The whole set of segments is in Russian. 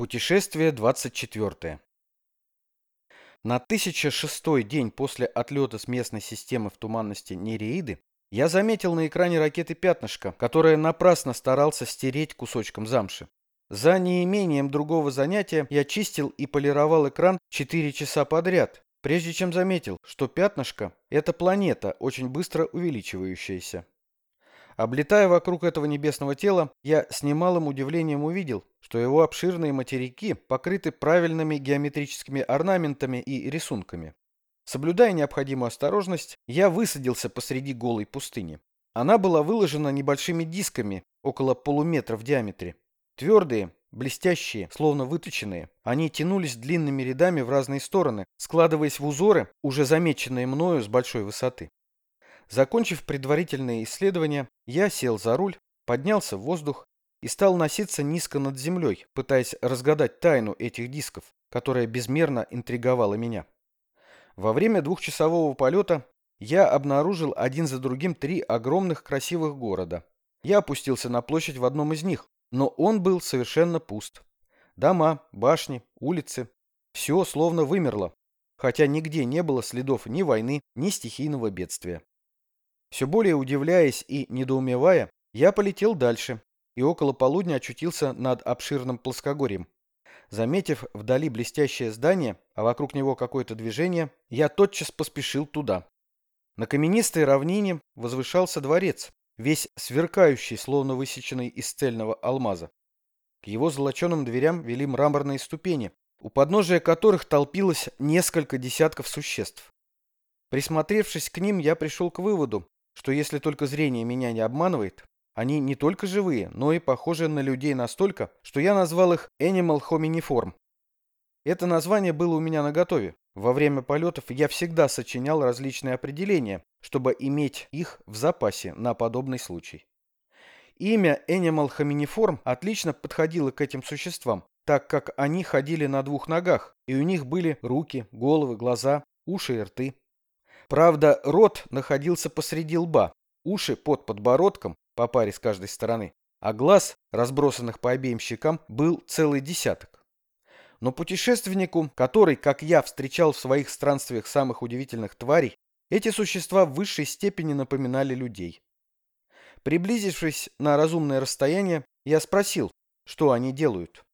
Путешествие 24. На 1006 день после отлета с местной системы в туманности Нереиды я заметил на экране ракеты пятнышко, которое напрасно старался стереть кусочком замши. За неимением другого занятия я чистил и полировал экран 4 часа подряд, прежде чем заметил, что пятнышко – это планета, очень быстро увеличивающаяся. Облетая вокруг этого небесного тела, я с немалым удивлением увидел, что его обширные материки покрыты правильными геометрическими орнаментами и рисунками. Соблюдая необходимую осторожность, я высадился посреди голой пустыни. Она была выложена небольшими дисками, около полуметра в диаметре. Твердые, блестящие, словно выточенные, они тянулись длинными рядами в разные стороны, складываясь в узоры, уже замеченные мною с большой высоты. Закончив предварительные исследования, я сел за руль, поднялся в воздух и стал носиться низко над землей, пытаясь разгадать тайну этих дисков, которая безмерно интриговала меня. Во время двухчасового полета я обнаружил один за другим три огромных красивых города. Я опустился на площадь в одном из них, но он был совершенно пуст. Дома, башни, улицы – все словно вымерло, хотя нигде не было следов ни войны, ни стихийного бедствия. Все более удивляясь и недоумевая, я полетел дальше и около полудня очутился над обширным плоскогорьем. Заметив вдали блестящее здание, а вокруг него какое-то движение, я тотчас поспешил туда. На каменистой равнине возвышался дворец, весь сверкающий, словно высеченный из цельного алмаза. К его золоченым дверям вели мраморные ступени, у подножия которых толпилось несколько десятков существ. Присмотревшись к ним, я пришел к выводу, что если только зрение меня не обманывает, они не только живые, но и похожи на людей настолько, что я назвал их Animal Hominiform. Это название было у меня наготове. Во время полетов я всегда сочинял различные определения, чтобы иметь их в запасе на подобный случай. Имя Animal Hominiform отлично подходило к этим существам, так как они ходили на двух ногах, и у них были руки, головы, глаза, уши и рты. Правда, рот находился посреди лба, уши под подбородком, по паре с каждой стороны, а глаз, разбросанных по обеим щекам, был целый десяток. Но путешественнику, который, как я, встречал в своих странствиях самых удивительных тварей, эти существа в высшей степени напоминали людей. Приблизившись на разумное расстояние, я спросил, что они делают.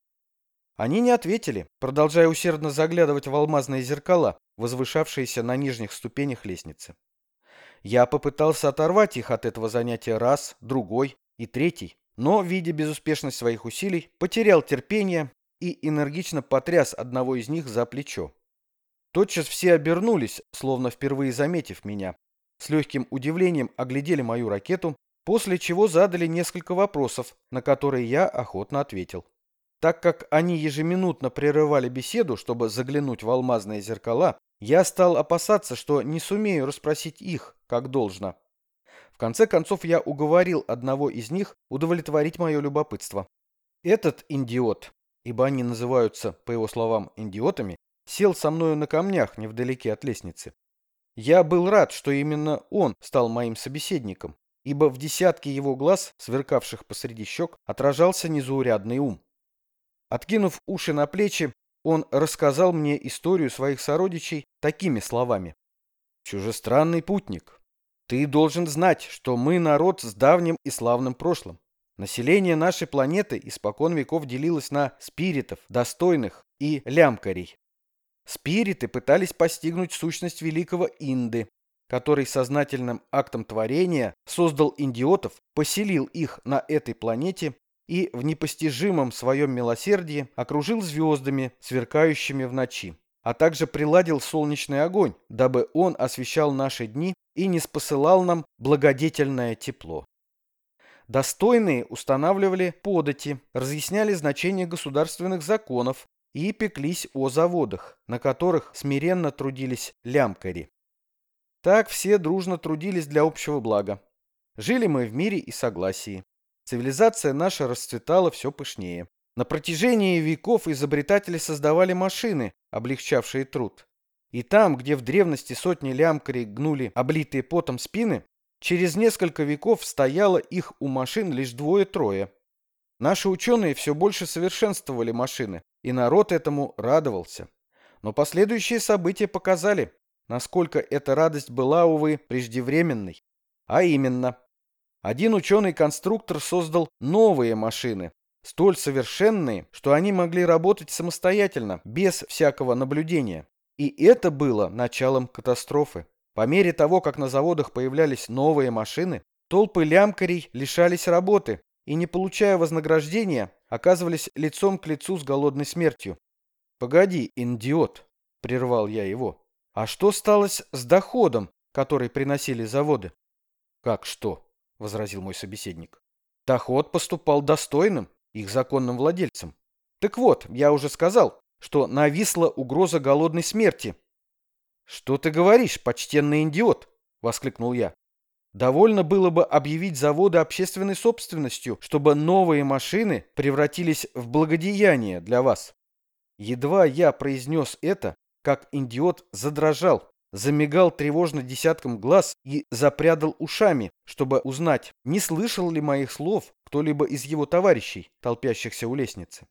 Они не ответили, продолжая усердно заглядывать в алмазные зеркала, возвышавшиеся на нижних ступенях лестницы. Я попытался оторвать их от этого занятия раз, другой и третий, но, видя безуспешность своих усилий, потерял терпение и энергично потряс одного из них за плечо. Тотчас все обернулись, словно впервые заметив меня. С легким удивлением оглядели мою ракету, после чего задали несколько вопросов, на которые я охотно ответил. Так как они ежеминутно прерывали беседу, чтобы заглянуть в алмазные зеркала, я стал опасаться, что не сумею расспросить их, как должно. В конце концов я уговорил одного из них удовлетворить мое любопытство. Этот индиот, ибо они называются, по его словам, индиотами, сел со мною на камнях невдалеке от лестницы. Я был рад, что именно он стал моим собеседником, ибо в десятке его глаз, сверкавших посреди щек, отражался незаурядный ум. Откинув уши на плечи, он рассказал мне историю своих сородичей такими словами. «Чужестранный путник, ты должен знать, что мы народ с давним и славным прошлым. Население нашей планеты испокон веков делилось на спиритов, достойных и лямкарей. Спириты пытались постигнуть сущность великого Инды, который сознательным актом творения создал индиотов, поселил их на этой планете и в непостижимом своем милосердии окружил звездами, сверкающими в ночи, а также приладил солнечный огонь, дабы он освещал наши дни и не спосылал нам благодетельное тепло. Достойные устанавливали подати, разъясняли значение государственных законов и пеклись о заводах, на которых смиренно трудились лямкари. Так все дружно трудились для общего блага. Жили мы в мире и согласии. Цивилизация наша расцветала все пышнее. На протяжении веков изобретатели создавали машины, облегчавшие труд. И там, где в древности сотни лямкарей гнули облитые потом спины, через несколько веков стояло их у машин лишь двое-трое. Наши ученые все больше совершенствовали машины и народ этому радовался. Но последующие события показали, насколько эта радость была, увы, преждевременной. А именно, один ученый-конструктор создал новые машины, столь совершенные, что они могли работать самостоятельно, без всякого наблюдения. И это было началом катастрофы. По мере того, как на заводах появлялись новые машины, толпы лямкарей лишались работы и, не получая вознаграждения, оказывались лицом к лицу с голодной смертью. «Погоди, индиот!» — прервал я его. «А что сталось с доходом, который приносили заводы?» «Как что?» — возразил мой собеседник. «Доход поступал достойным, их законным владельцам. Так вот, я уже сказал, что нависла угроза голодной смерти». «Что ты говоришь, почтенный индиот?» — воскликнул я. Довольно было бы объявить заводы общественной собственностью, чтобы новые машины превратились в благодеяние для вас. Едва я произнес это, как идиот задрожал, замигал тревожно десятком глаз и запрядал ушами, чтобы узнать, не слышал ли моих слов кто-либо из его товарищей, толпящихся у лестницы.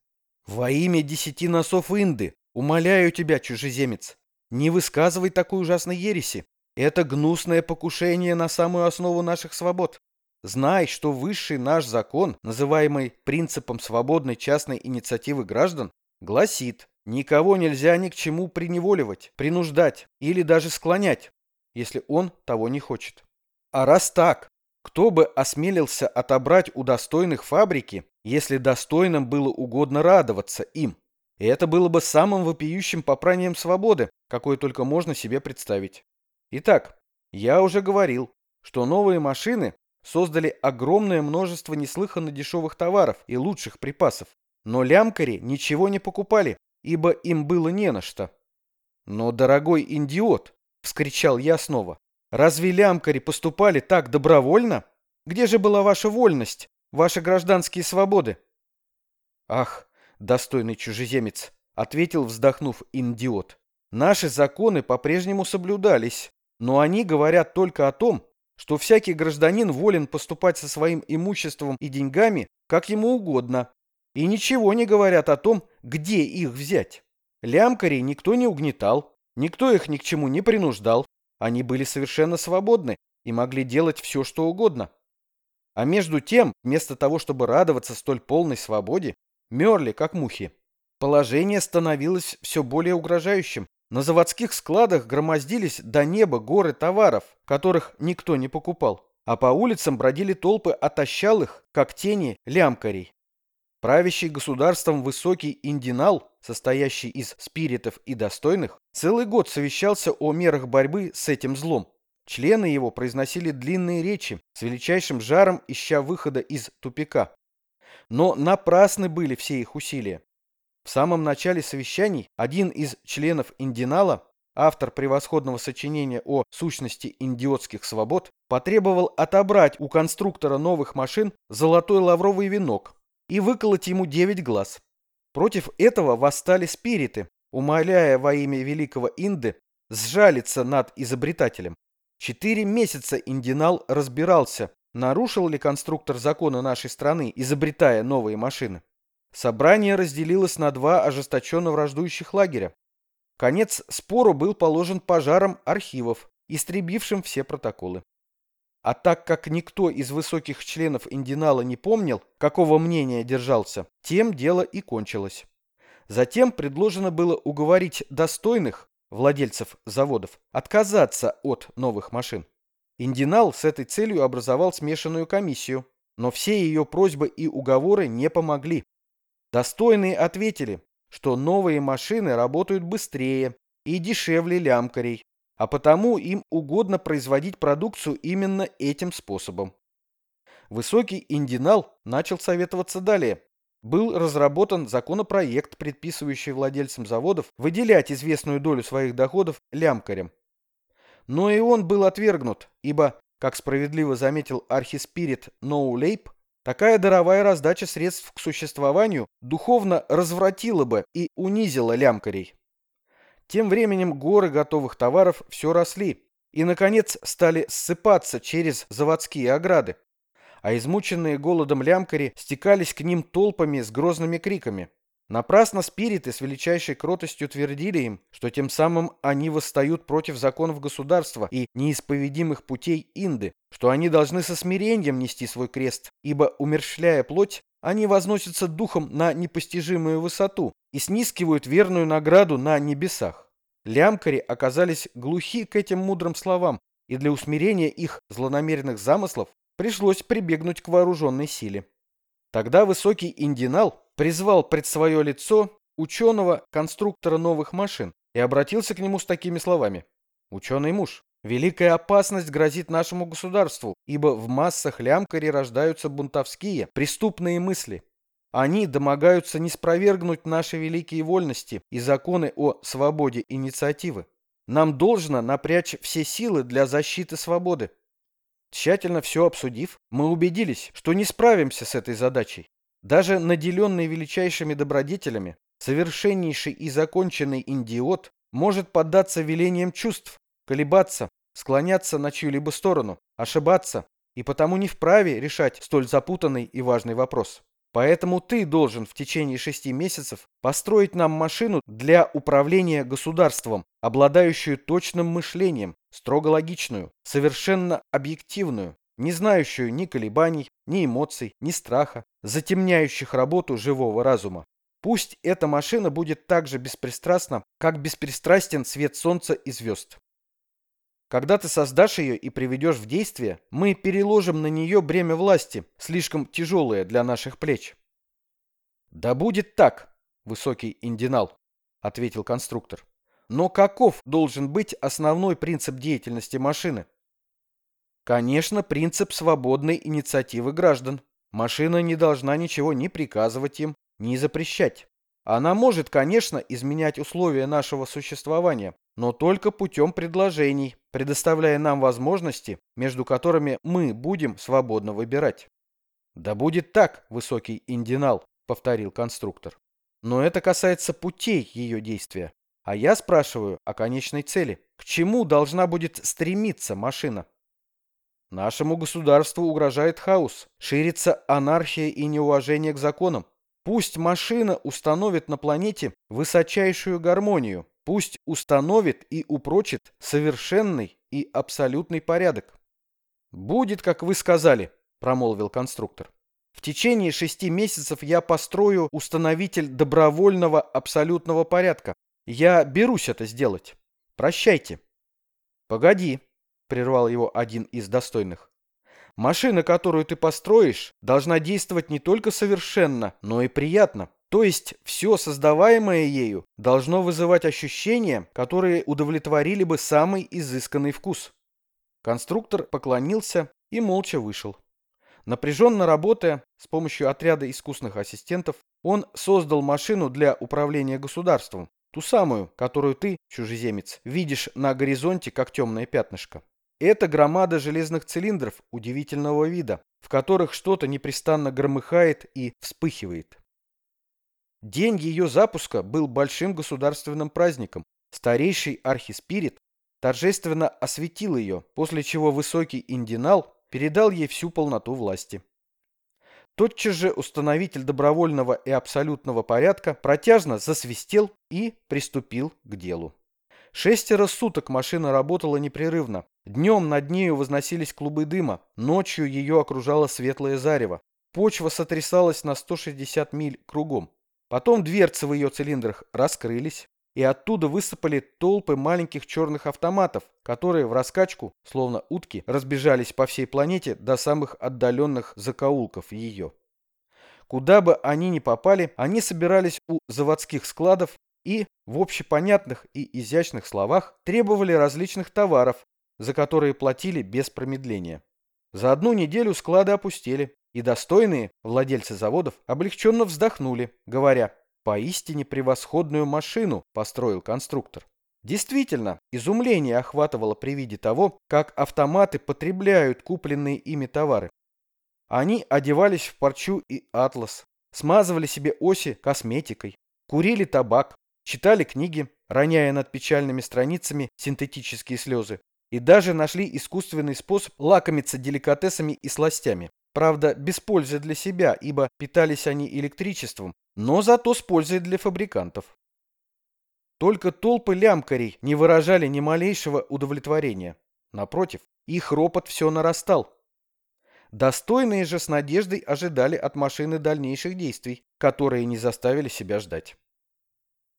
«Во имя десяти носов Инды, умоляю тебя, чужеземец, не высказывай такой ужасной ереси. Это гнусное покушение на самую основу наших свобод. Знай, что высший наш закон, называемый принципом свободной частной инициативы граждан, гласит, никого нельзя ни к чему приневоливать, принуждать или даже склонять, если он того не хочет. А раз так, кто бы осмелился отобрать у достойных фабрики, если достойным было угодно радоваться им? И это было бы самым вопиющим попранием свободы, какое только можно себе представить. Итак, я уже говорил, что новые машины создали огромное множество неслыханно дешевых товаров и лучших припасов, но лямкари ничего не покупали, ибо им было не на что. «Но, дорогой индиот!» — вскричал я снова. «Разве лямкари поступали так добровольно? Где же была ваша вольность, ваши гражданские свободы?» «Ах, достойный чужеземец!» — ответил, вздохнув, индиот. «Наши законы по-прежнему соблюдались, но они говорят только о том, что всякий гражданин волен поступать со своим имуществом и деньгами, как ему угодно, и ничего не говорят о том, где их взять. Лямкарей никто не угнетал, никто их ни к чему не принуждал, они были совершенно свободны и могли делать все, что угодно. А между тем, вместо того, чтобы радоваться столь полной свободе, мерли, как мухи. Положение становилось все более угрожающим, на заводских складах громоздились до неба горы товаров, которых никто не покупал, а по улицам бродили толпы отощалых, как тени, лямкарей. Правящий государством высокий индинал, состоящий из спиритов и достойных, целый год совещался о мерах борьбы с этим злом. Члены его произносили длинные речи, с величайшим жаром ища выхода из тупика. Но напрасны были все их усилия. В самом начале совещаний один из членов Индинала, автор превосходного сочинения о сущности индиотских свобод, потребовал отобрать у конструктора новых машин золотой лавровый венок и выколоть ему девять глаз. Против этого восстали спириты, умоляя во имя великого Инды сжалиться над изобретателем. Четыре месяца Индинал разбирался, нарушил ли конструктор законы нашей страны, изобретая новые машины. Собрание разделилось на два ожесточенно враждующих лагеря. Конец спору был положен пожаром архивов, истребившим все протоколы. А так как никто из высоких членов Индинала не помнил, какого мнения держался, тем дело и кончилось. Затем предложено было уговорить достойных владельцев заводов отказаться от новых машин. Индинал с этой целью образовал смешанную комиссию, но все ее просьбы и уговоры не помогли. Достойные ответили, что новые машины работают быстрее и дешевле лямкарей, а потому им угодно производить продукцию именно этим способом. Высокий индинал начал советоваться далее. Был разработан законопроект, предписывающий владельцам заводов выделять известную долю своих доходов лямкарям. Но и он был отвергнут, ибо, как справедливо заметил архиспирит Ноулейп, Такая даровая раздача средств к существованию духовно развратила бы и унизила лямкарей. Тем временем горы готовых товаров все росли и, наконец, стали ссыпаться через заводские ограды, а измученные голодом лямкари стекались к ним толпами с грозными криками. Напрасно спириты с величайшей кротостью твердили им, что тем самым они восстают против законов государства и неисповедимых путей Инды, что они должны со смирением нести свой крест, ибо, умерщвляя плоть, они возносятся духом на непостижимую высоту и снискивают верную награду на небесах. Лямкари оказались глухи к этим мудрым словам, и для усмирения их злонамеренных замыслов пришлось прибегнуть к вооруженной силе. Тогда высокий индинал призвал пред свое лицо ученого-конструктора новых машин и обратился к нему с такими словами. «Ученый муж, великая опасность грозит нашему государству, ибо в массах лямкари рождаются бунтовские, преступные мысли. Они домогаются не спровергнуть наши великие вольности и законы о свободе инициативы. Нам должно напрячь все силы для защиты свободы. Тщательно все обсудив, мы убедились, что не справимся с этой задачей. Даже наделенный величайшими добродетелями, совершеннейший и законченный индиот может поддаться велениям чувств, колебаться, склоняться на чью-либо сторону, ошибаться, и потому не вправе решать столь запутанный и важный вопрос. Поэтому ты должен в течение шести месяцев построить нам машину для управления государством, обладающую точным мышлением, строго логичную, совершенно объективную, не знающую ни колебаний, ни эмоций, ни страха, затемняющих работу живого разума. Пусть эта машина будет так же беспристрастна, как беспристрастен свет солнца и звезд. Когда ты создашь ее и приведешь в действие, мы переложим на нее бремя власти, слишком тяжелое для наших плеч. «Да будет так, высокий индинал», — ответил конструктор. «Но каков должен быть основной принцип деятельности машины?» Конечно, принцип свободной инициативы граждан. Машина не должна ничего ни приказывать им, ни запрещать. Она может, конечно, изменять условия нашего существования, но только путем предложений, предоставляя нам возможности, между которыми мы будем свободно выбирать. «Да будет так, высокий индинал», — повторил конструктор. «Но это касается путей ее действия. А я спрашиваю о конечной цели. К чему должна будет стремиться машина?» Нашему государству угрожает хаос, ширится анархия и неуважение к законам. Пусть машина установит на планете высочайшую гармонию, пусть установит и упрочит совершенный и абсолютный порядок. «Будет, как вы сказали», — промолвил конструктор. «В течение шести месяцев я построю установитель добровольного абсолютного порядка. Я берусь это сделать. Прощайте». «Погоди», — прервал его один из достойных. «Машина, которую ты построишь, должна действовать не только совершенно, но и приятно. То есть все создаваемое ею должно вызывать ощущения, которые удовлетворили бы самый изысканный вкус». Конструктор поклонился и молча вышел. Напряженно работая с помощью отряда искусных ассистентов, он создал машину для управления государством, ту самую, которую ты, чужеземец, видишь на горизонте как темное пятнышко. Это громада железных цилиндров удивительного вида, в которых что-то непрестанно громыхает и вспыхивает. День ее запуска был большим государственным праздником. Старейший архиспирит торжественно осветил ее, после чего высокий индинал передал ей всю полноту власти. Тотчас же установитель добровольного и абсолютного порядка протяжно засвистел и приступил к делу. Шестеро суток машина работала непрерывно. Днем над нею возносились клубы дыма, ночью ее окружало светлое зарево. Почва сотрясалась на 160 миль кругом. Потом дверцы в ее цилиндрах раскрылись, и оттуда высыпали толпы маленьких черных автоматов, которые в раскачку, словно утки, разбежались по всей планете до самых отдаленных закоулков ее. Куда бы они ни попали, они собирались у заводских складов и в общепонятных и изящных словах требовали различных товаров, за которые платили без промедления. За одну неделю склады опустели, и достойные владельцы заводов облегченно вздохнули, говоря, поистине превосходную машину построил конструктор. Действительно, изумление охватывало при виде того, как автоматы потребляют купленные ими товары. Они одевались в парчу и атлас, смазывали себе оси косметикой, курили табак, читали книги, роняя над печальными страницами синтетические слезы, и даже нашли искусственный способ лакомиться деликатесами и сластями. правда, без пользы для себя, ибо питались они электричеством, но зато с пользой для фабрикантов. Только толпы лямкарей не выражали ни малейшего удовлетворения. Напротив, их ропот все нарастал. Достойные же с надеждой ожидали от машины дальнейших действий, которые не заставили себя ждать.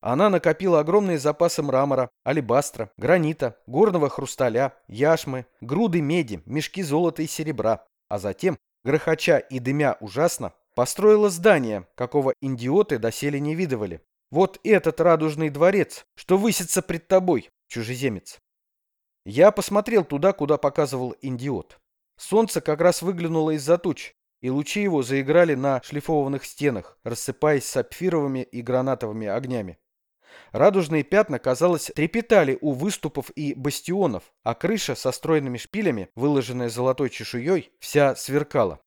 Она накопила огромные запасы мрамора, алебастра, гранита, горного хрусталя, яшмы, груды меди, мешки золота и серебра, а затем, грохоча и дымя ужасно, построила здание, какого индиоты доселе не видывали. Вот этот радужный дворец, что высится пред тобой, чужеземец. Я посмотрел туда, куда показывал индиот. Солнце как раз выглянуло из-за туч, и лучи его заиграли на шлифованных стенах, рассыпаясь сапфировыми и гранатовыми огнями. Радужные пятна, казалось, трепетали у выступов и бастионов, а крыша со стройными шпилями, выложенная золотой чешуей, вся сверкала.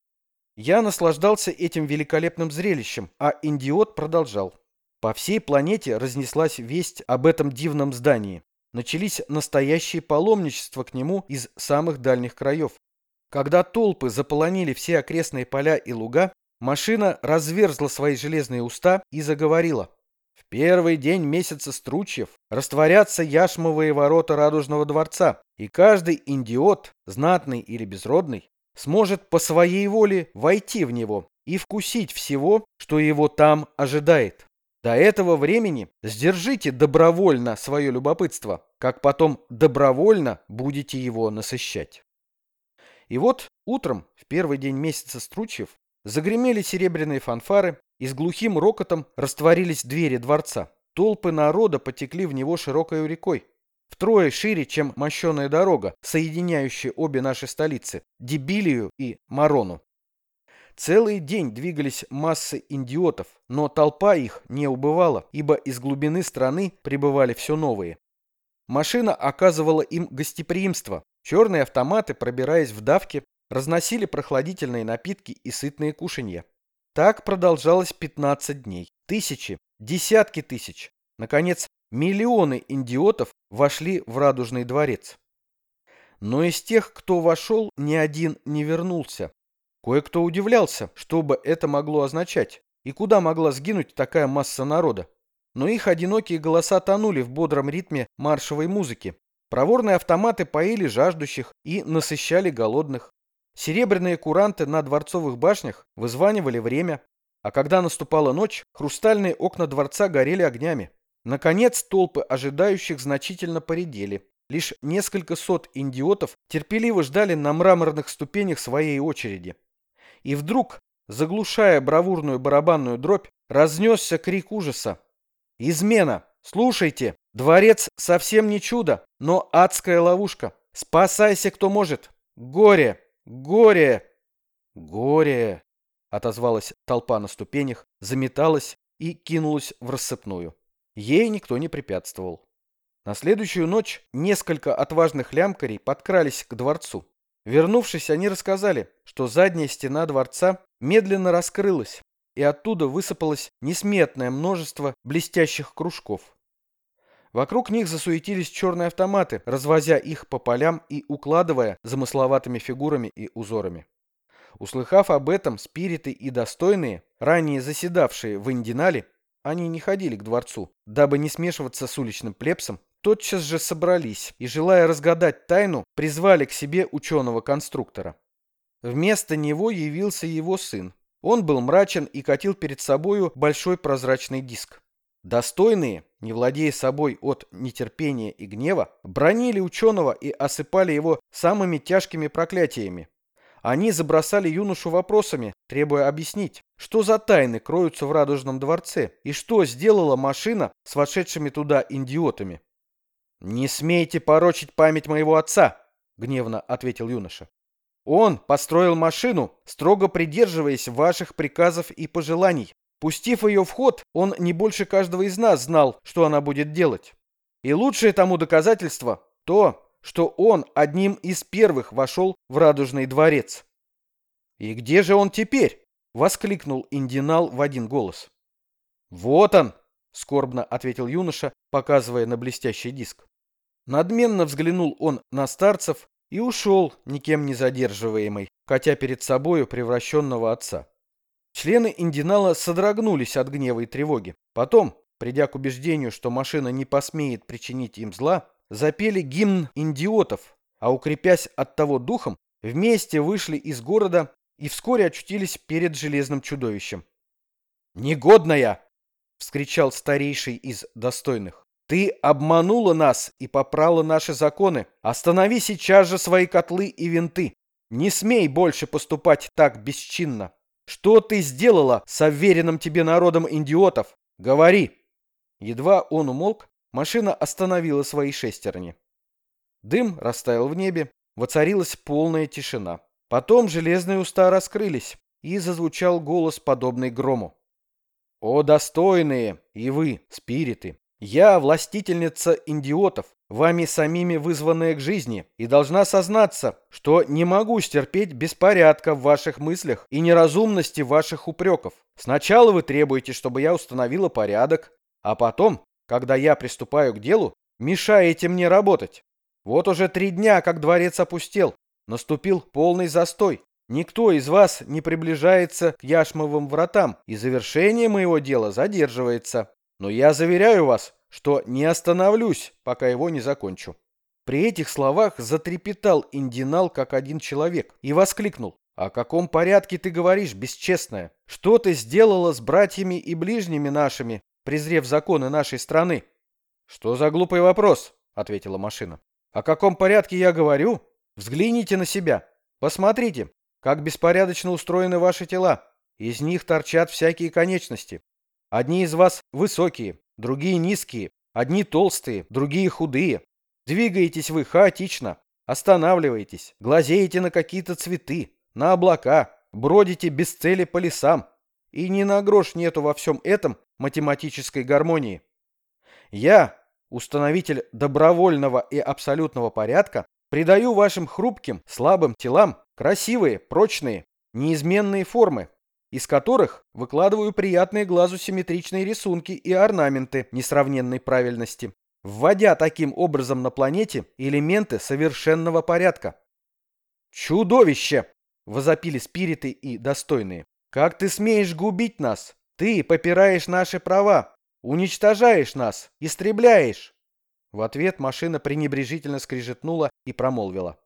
Я наслаждался этим великолепным зрелищем, а индиот продолжал. По всей планете разнеслась весть об этом дивном здании. Начались настоящие паломничества к нему из самых дальних краев. Когда толпы заполонили все окрестные поля и луга, машина разверзла свои железные уста и заговорила. Первый день месяца стручьев растворятся яшмовые ворота Радужного дворца, и каждый индиот, знатный или безродный, сможет по своей воле войти в него и вкусить всего, что его там ожидает. До этого времени сдержите добровольно свое любопытство, как потом добровольно будете его насыщать. И вот утром, в первый день месяца стручьев, загремели серебряные фанфары, и с глухим рокотом растворились двери дворца. Толпы народа потекли в него широкой рекой. Втрое шире, чем мощеная дорога, соединяющая обе наши столицы – Дебилию и Марону. Целый день двигались массы индиотов, но толпа их не убывала, ибо из глубины страны прибывали все новые. Машина оказывала им гостеприимство. Черные автоматы, пробираясь в давке, разносили прохладительные напитки и сытные кушанья. Так продолжалось 15 дней. Тысячи, десятки тысяч, наконец, миллионы индиотов вошли в Радужный дворец. Но из тех, кто вошел, ни один не вернулся. Кое-кто удивлялся, что бы это могло означать, и куда могла сгинуть такая масса народа. Но их одинокие голоса тонули в бодром ритме маршевой музыки. Проворные автоматы поили жаждущих и насыщали голодных. Серебряные куранты на дворцовых башнях вызванивали время, а когда наступала ночь, хрустальные окна дворца горели огнями. Наконец, толпы ожидающих значительно поредели. Лишь несколько сот индиотов терпеливо ждали на мраморных ступенях своей очереди. И вдруг, заглушая бравурную барабанную дробь, разнесся крик ужаса. «Измена! Слушайте! Дворец совсем не чудо, но адская ловушка! Спасайся, кто может! Горе! Горе! Горе!» Отозвалась толпа на ступенях, заметалась и кинулась в рассыпную. Ей никто не препятствовал. На следующую ночь несколько отважных лямкарей подкрались к дворцу. Вернувшись, они рассказали, что задняя стена дворца медленно раскрылась, и оттуда высыпалось несметное множество блестящих кружков. Вокруг них засуетились черные автоматы, развозя их по полям и укладывая замысловатыми фигурами и узорами. Услыхав об этом, спириты и достойные, ранее заседавшие в Индинале, они не ходили к дворцу, дабы не смешиваться с уличным плебсом, тотчас же собрались и, желая разгадать тайну, призвали к себе ученого-конструктора. Вместо него явился его сын. Он был мрачен и катил перед собою большой прозрачный диск. Достойные, не владея собой от нетерпения и гнева, бронили ученого и осыпали его самыми тяжкими проклятиями. Они забросали юношу вопросами, требуя объяснить, что за тайны кроются в Радужном дворце и что сделала машина с вошедшими туда индиотами. «Не смейте порочить память моего отца!» — гневно ответил юноша. «Он построил машину, строго придерживаясь ваших приказов и пожеланий. Пустив ее в ход, он не больше каждого из нас знал, что она будет делать. И лучшее тому доказательство — то, что он одним из первых вошел в Радужный дворец». «И где же он теперь?» — воскликнул Индинал в один голос. «Вот он!» — скорбно ответил юноша, показывая на блестящий диск. Надменно взглянул он на старцев, и ушел, никем не задерживаемый, хотя перед собою превращенного отца. Члены Индинала содрогнулись от гнева и тревоги. Потом, придя к убеждению, что машина не посмеет причинить им зла, запели гимн индиотов, а укрепясь от того духом, вместе вышли из города и вскоре очутились перед железным чудовищем. «Негодная!» — вскричал старейший из достойных. «Ты обманула нас и попрала наши законы. Останови сейчас же свои котлы и винты. Не смей больше поступать так бесчинно. Что ты сделала с уверенным тебе народом индиотов? Говори!» Едва он умолк, машина остановила свои шестерни. Дым растаял в небе, воцарилась полная тишина. Потом железные уста раскрылись, и зазвучал голос, подобный грому. «О, достойные! И вы, спириты! Я властительница индиотов, вами самими вызванная к жизни, и должна сознаться, что не могу стерпеть беспорядка в ваших мыслях и неразумности ваших упреков. Сначала вы требуете, чтобы я установила порядок, а потом, когда я приступаю к делу, мешаете мне работать. Вот уже три дня, как дворец опустел, наступил полный застой, Никто из вас не приближается к яшмовым вратам, и завершение моего дела задерживается. Но я заверяю вас, что не остановлюсь, пока его не закончу». При этих словах затрепетал Индинал как один человек и воскликнул. «О каком порядке ты говоришь, бесчестная? Что ты сделала с братьями и ближними нашими, презрев законы нашей страны?» «Что за глупый вопрос?» — ответила машина. «О каком порядке я говорю? Взгляните на себя. Посмотрите, как беспорядочно устроены ваши тела. Из них торчат всякие конечности. Одни из вас высокие, другие низкие, одни толстые, другие худые. Двигаетесь вы хаотично, останавливаетесь, глазеете на какие-то цветы, на облака, бродите без цели по лесам. И ни на грош нету во всем этом математической гармонии. Я, установитель добровольного и абсолютного порядка, придаю вашим хрупким, слабым телам Красивые, прочные, неизменные формы, из которых выкладываю приятные глазу симметричные рисунки и орнаменты несравненной правильности, вводя таким образом на планете элементы совершенного порядка. «Чудовище!» — возопили спириты и достойные. «Как ты смеешь губить нас? Ты попираешь наши права, уничтожаешь нас, истребляешь!» В ответ машина пренебрежительно скрижетнула и промолвила.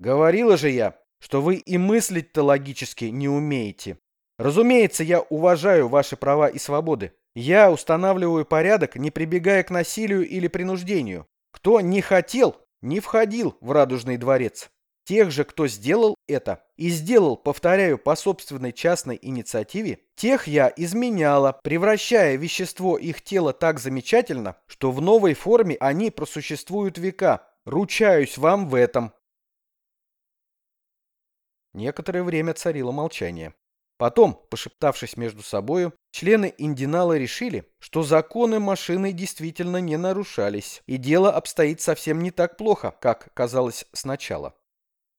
«Говорила же я, что вы и мыслить-то логически не умеете. Разумеется, я уважаю ваши права и свободы. Я устанавливаю порядок, не прибегая к насилию или принуждению. Кто не хотел, не входил в Радужный дворец. Тех же, кто сделал это, и сделал, повторяю, по собственной частной инициативе, тех я изменяла, превращая вещество их тела так замечательно, что в новой форме они просуществуют века. Ручаюсь вам в этом. Некоторое время царило молчание. Потом, пошептавшись между собою, члены Индинала решили, что законы машины действительно не нарушались, и дело обстоит совсем не так плохо, как казалось сначала.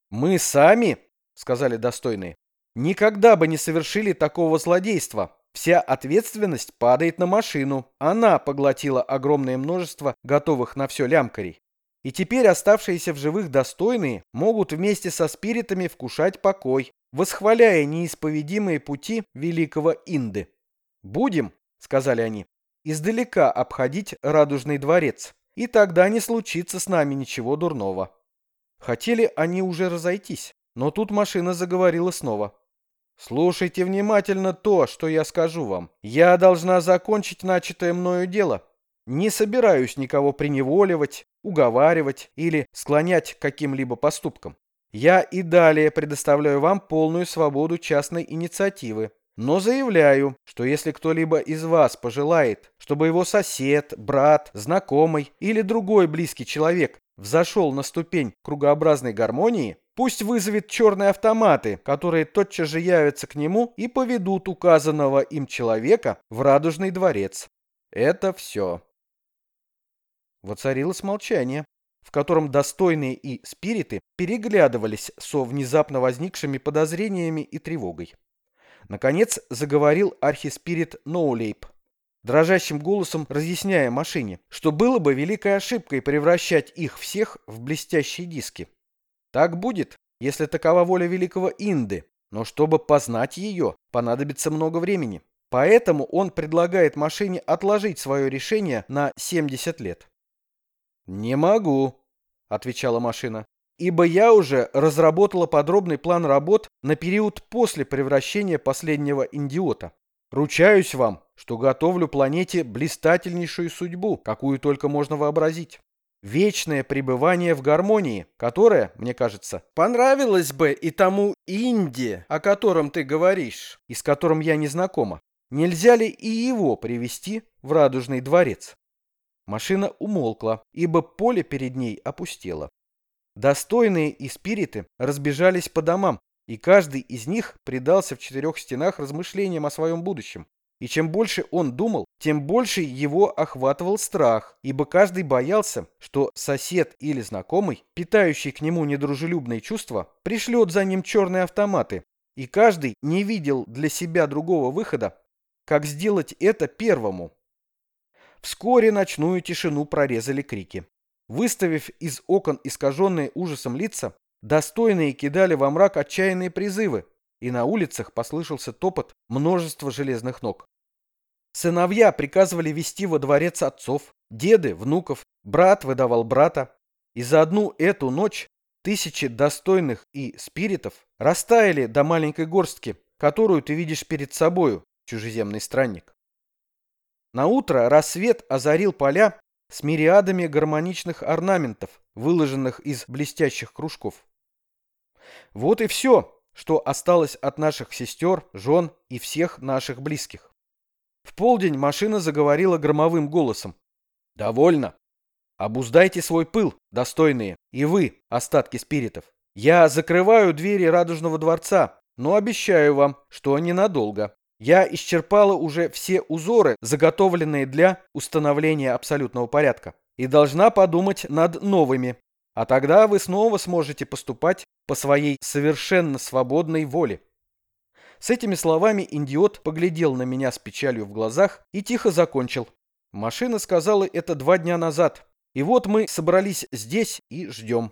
«Мы сами, — сказали достойные, — никогда бы не совершили такого злодейства. Вся ответственность падает на машину. Она поглотила огромное множество готовых на все лямкарей. И теперь оставшиеся в живых достойные могут вместе со спиритами вкушать покой, восхваляя неисповедимые пути великого Инды. «Будем», — сказали они, — «издалека обходить радужный дворец, и тогда не случится с нами ничего дурного». Хотели они уже разойтись, но тут машина заговорила снова. «Слушайте внимательно то, что я скажу вам. Я должна закончить начатое мною дело. Не собираюсь никого приневоливать, уговаривать или склонять к каким-либо поступкам. Я и далее предоставляю вам полную свободу частной инициативы. Но заявляю, что если кто-либо из вас пожелает, чтобы его сосед, брат, знакомый или другой близкий человек взошел на ступень кругообразной гармонии, пусть вызовет черные автоматы, которые тотчас же явятся к нему и поведут указанного им человека в радужный дворец. Это все. Воцарилось молчание, в котором достойные и спириты переглядывались со внезапно возникшими подозрениями и тревогой. Наконец заговорил архиспирит Ноулейп, дрожащим голосом разъясняя машине, что было бы великой ошибкой превращать их всех в блестящие диски. Так будет, если такова воля великого Инды, но чтобы познать ее, понадобится много времени. Поэтому он предлагает машине отложить свое решение на 70 лет. «Не могу», — отвечала машина, «ибо я уже разработала подробный план работ на период после превращения последнего индиота. Ручаюсь вам, что готовлю планете блистательнейшую судьбу, какую только можно вообразить. Вечное пребывание в гармонии, которое, мне кажется, понравилось бы и тому Инди, о котором ты говоришь, и с которым я не знакома. Нельзя ли и его привести в Радужный дворец? Машина умолкла, ибо поле перед ней опустело. Достойные и спириты разбежались по домам, и каждый из них предался в четырех стенах размышлениям о своем будущем. И чем больше он думал, тем больше его охватывал страх, ибо каждый боялся, что сосед или знакомый, питающий к нему недружелюбные чувства, пришлет за ним черные автоматы, и каждый не видел для себя другого выхода, как сделать это первому? Вскоре ночную тишину прорезали крики. Выставив из окон искаженные ужасом лица, достойные кидали во мрак отчаянные призывы, и на улицах послышался топот множества железных ног. Сыновья приказывали вести во дворец отцов, деды – внуков, брат выдавал брата. И за одну эту ночь тысячи достойных и спиритов растаяли до маленькой горстки, которую ты видишь перед собою, чужеземный странник. На утро рассвет озарил поля с мириадами гармоничных орнаментов, выложенных из блестящих кружков. Вот и все, что осталось от наших сестер, жен и всех наших близких. В полдень машина заговорила громовым голосом. «Довольно. Обуздайте свой пыл, достойные, и вы, остатки спиритов. Я закрываю двери Радужного дворца, но обещаю вам, что ненадолго. Я исчерпала уже все узоры, заготовленные для установления абсолютного порядка, и должна подумать над новыми. А тогда вы снова сможете поступать по своей совершенно свободной воле. С этими словами индиот поглядел на меня с печалью в глазах и тихо закончил. Машина сказала это два дня назад. И вот мы собрались здесь и ждем.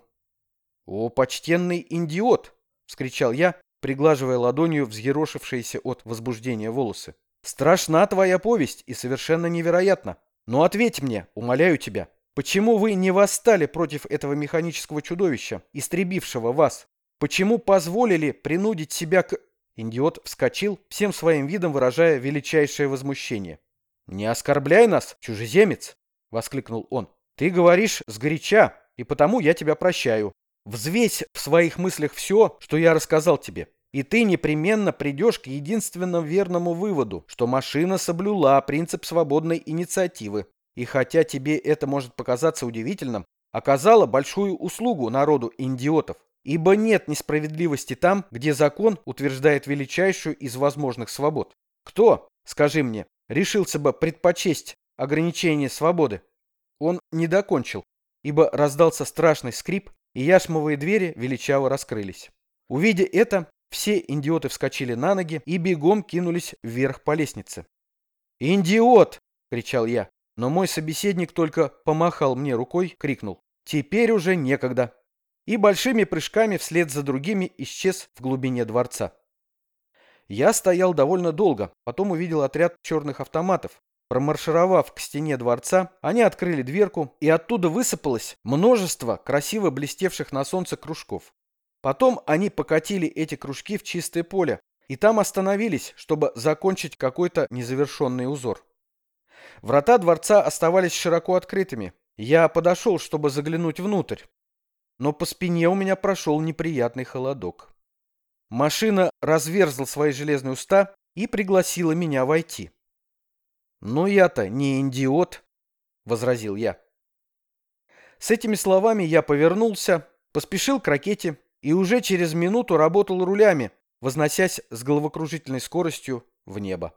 «О, почтенный индиот!» — вскричал я, приглаживая ладонью взъерошившиеся от возбуждения волосы. «Страшна твоя повесть и совершенно невероятна. Но ответь мне, умоляю тебя, почему вы не восстали против этого механического чудовища, истребившего вас? Почему позволили принудить себя к...» Индиот вскочил, всем своим видом выражая величайшее возмущение. «Не оскорбляй нас, чужеземец!» — воскликнул он. «Ты говоришь сгоряча, и потому я тебя прощаю. Взвесь в своих мыслях все, что я рассказал тебе, и ты непременно придешь к единственному верному выводу, что машина соблюла принцип свободной инициативы. И хотя тебе это может показаться удивительным, оказала большую услугу народу индиотов. Ибо нет несправедливости там, где закон утверждает величайшую из возможных свобод. Кто, скажи мне, решился бы предпочесть ограничение свободы? Он не докончил, ибо раздался страшный скрип, и яшмовые двери величаво раскрылись. Увидя это, все индиоты вскочили на ноги и бегом кинулись вверх по лестнице. «Индиот!» — кричал я, но мой собеседник только помахал мне рукой, крикнул. «Теперь уже некогда!» И большими прыжками вслед за другими исчез в глубине дворца. Я стоял довольно долго, потом увидел отряд черных автоматов, Промаршировав к стене дворца, они открыли дверку, и оттуда высыпалось множество красиво блестевших на солнце кружков. Потом они покатили эти кружки в чистое поле, и там остановились, чтобы закончить какой-то незавершенный узор. Врата дворца оставались широко открытыми. Я подошел, чтобы заглянуть внутрь, но по спине у меня прошел неприятный холодок. Машина разверзла свои железные уста и пригласила меня войти. «Но я-то не индиот», — возразил я. С этими словами я повернулся, поспешил к ракете и уже через минуту работал рулями, возносясь с головокружительной скоростью в небо.